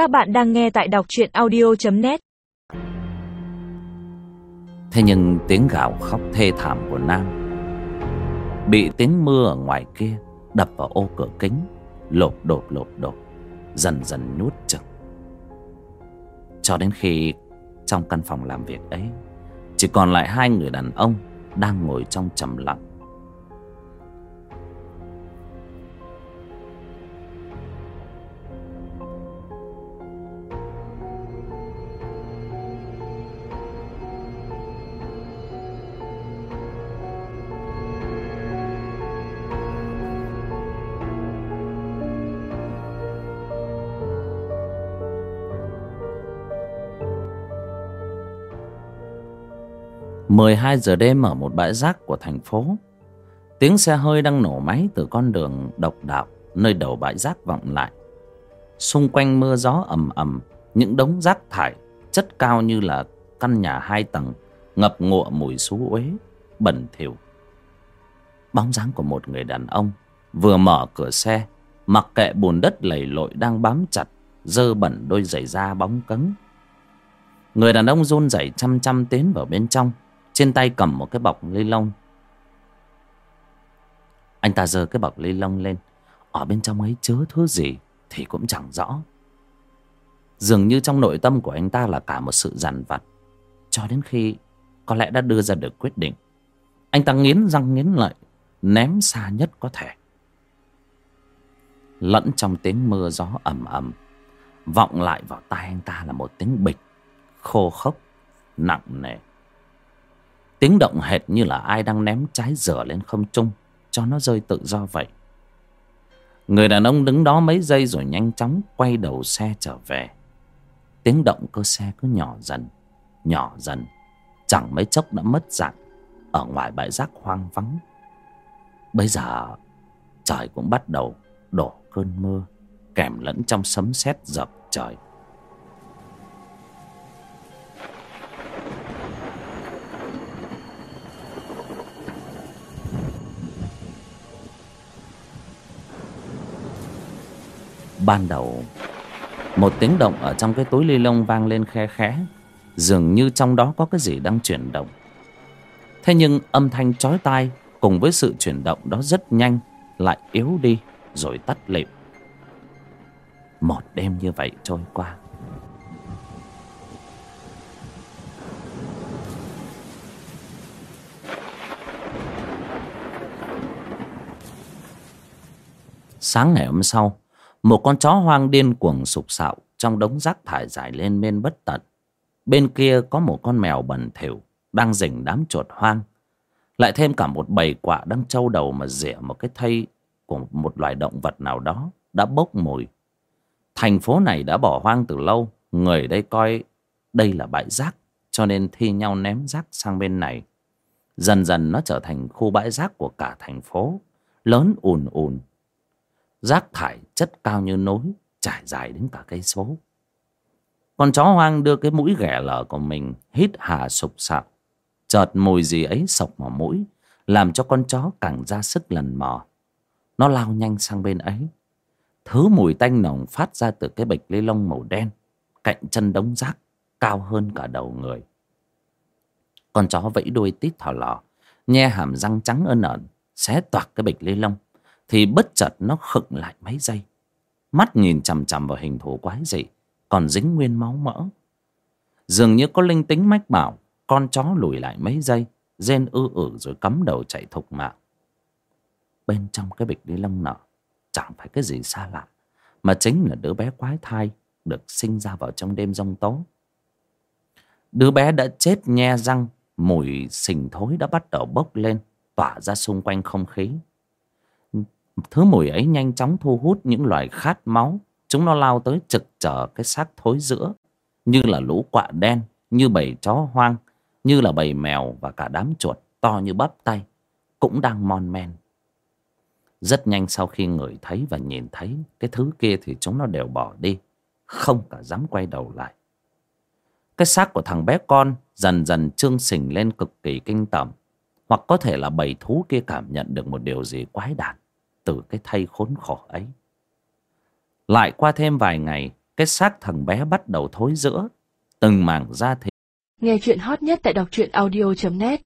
Các bạn đang nghe tại đọc truyện audio.net Thế nhưng tiếng gào khóc thê thảm của Nam Bị tiếng mưa ở ngoài kia Đập vào ô cửa kính Lột đột lột đột Dần dần nuốt chừng Cho đến khi Trong căn phòng làm việc ấy, Chỉ còn lại hai người đàn ông Đang ngồi trong trầm lặng. 12 giờ đêm ở một bãi rác của thành phố. Tiếng xe hơi đang nổ máy từ con đường độc đạo, Nơi đầu bãi rác vọng lại. Xung quanh mưa gió ầm ầm, Những đống rác thải, chất cao như là căn nhà hai tầng, Ngập ngụa mùi xú uế, Bẩn thỉu. Bóng dáng của một người đàn ông Vừa mở cửa xe, Mặc kệ bùn đất lầy lội đang bám chặt, Dơ bẩn đôi giày da bóng cứng. Người đàn ông run rẩy chăm chăm tiến vào bên trong trên tay cầm một cái bọc ly lông. Anh ta giơ cái bọc ly lông lên. Ở bên trong ấy chứa thứ gì Thì cũng chẳng rõ. Dường như trong nội tâm của anh ta là cả một sự dằn vặt. Cho đến khi Có lẽ đã đưa ra được quyết định. Anh ta nghiến răng nghiến lợi, Ném xa nhất có thể. Lẫn trong tiếng mưa gió ầm ầm, Vọng lại vào tai anh ta là một tiếng bịch, Khô khốc, Nặng nề. Tiếng động hệt như là ai đang ném trái dở lên không trung, Cho nó rơi tự do vậy. Người đàn ông đứng đó mấy giây rồi nhanh chóng quay đầu xe trở về. Tiếng động cơ xe cứ nhỏ dần Nhỏ dần, Chẳng mấy chốc đã mất dạng, Ở ngoài bãi rác hoang vắng. Bây giờ, Trời cũng bắt đầu đổ cơn mưa, Kèm lẫn trong sấm sét dập trời. Ban đầu. Một tiếng động ở trong cái túi ly lông vang lên khe khẽ, dường như trong đó có cái gì đang chuyển động. Thế nhưng âm thanh chói tai cùng với sự chuyển động đó rất nhanh, lại yếu đi, rồi tắt lịm. Một đêm như vậy trôi qua. Sáng ngày hôm sau một con chó hoang điên cuồng sục sạo, trong đống rác thải dài lên bên bất tận. Bên kia có một con mèo bẩn thỉu, đang rình đám chuột hoang. Lại thêm cả một bầy quạ đang trâu đầu mà rỉa một cái thây của một loài động vật nào đó, đã bốc mùi. Thành phố này đã bỏ hoang từ lâu, người đây coi đây là bãi rác, cho nên thi nhau ném rác sang bên này. Dần dần nó trở thành khu bãi rác của cả thành phố. Lớn ùn ùn rác thải chất cao như nối, trải dài đến cả cây số. Con chó hoang đưa cái mũi ghẻ lở của mình, hít hà sục sạo. Chợt mùi gì ấy sộc vào mũi, làm cho con chó càng ra sức lần mò. Nó lao nhanh sang bên ấy. Thứ mùi tanh nồng phát ra từ cái bịch lê lông màu đen, cạnh chân đống rác, cao hơn cả đầu người. Con chó vẫy đuôi tít thò lò, nhe hàm răng trắng ơn ẩn, xé toạc cái bịch lê lông thì bất chợt nó khựng lại mấy giây. Mắt nhìn chằm chằm vào hình thù quái dị, còn dính nguyên máu mỡ. Dường như có linh tính mách bảo, con chó lùi lại mấy giây rên ư ử rồi cắm đầu chạy thục mạng. Bên trong cái bịch ni lông nọ chẳng phải cái gì xa lạ, mà chính là đứa bé quái thai được sinh ra vào trong đêm giông tố. Đứa bé đã chết nhe răng, mùi sình thối đã bắt đầu bốc lên, tỏa ra xung quanh không khí. Thứ mùi ấy nhanh chóng thu hút những loài khát máu. Chúng nó lao tới trực trở cái xác thối giữa. Như là lũ quạ đen, như bầy chó hoang, như là bầy mèo và cả đám chuột to như bắp tay. Cũng đang mon men. Rất nhanh sau khi người thấy và nhìn thấy cái thứ kia thì chúng nó đều bỏ đi. Không cả dám quay đầu lại. Cái xác của thằng bé con dần dần trương sình lên cực kỳ kinh tởm. Hoặc có thể là bầy thú kia cảm nhận được một điều gì quái đản từ cái thây khốn khổ ấy. Lại qua thêm vài ngày, cái xác thằng bé bắt đầu thối rữa, từng mảng da thịt. Nghe chuyện hot nhất tại đọc truyện audio.net